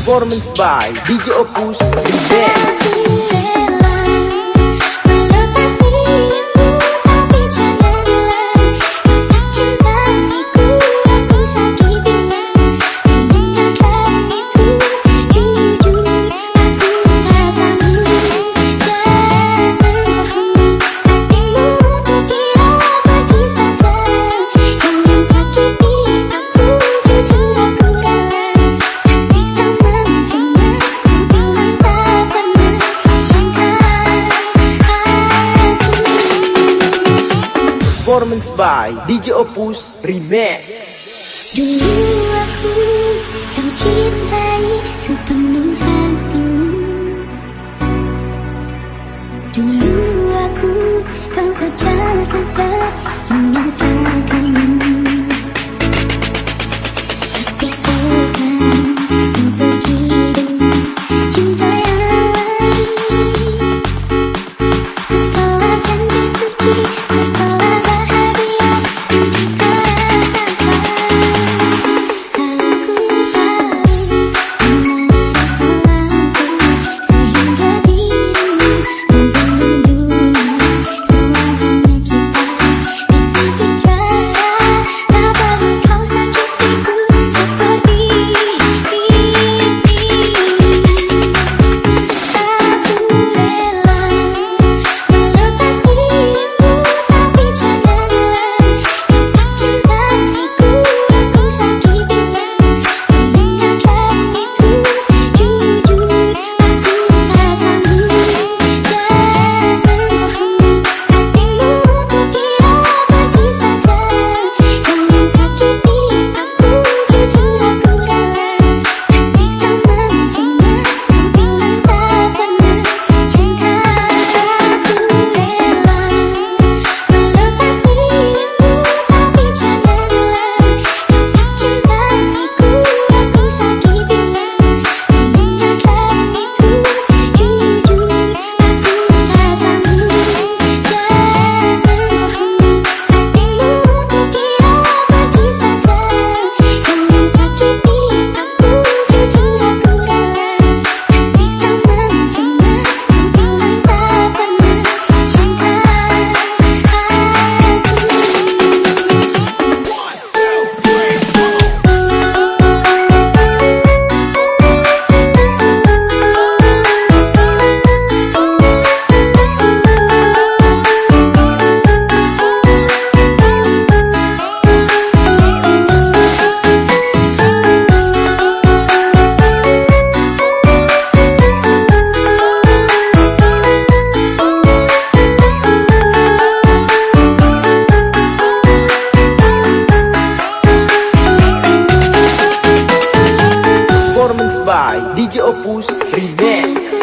performance by DJ Opus Dance. performance by DJ Opus Remix. Dulu aku kau cintai sepenuh hatimu. Dulu aku kau kejar-kejar hingga tak DJ Opus Remix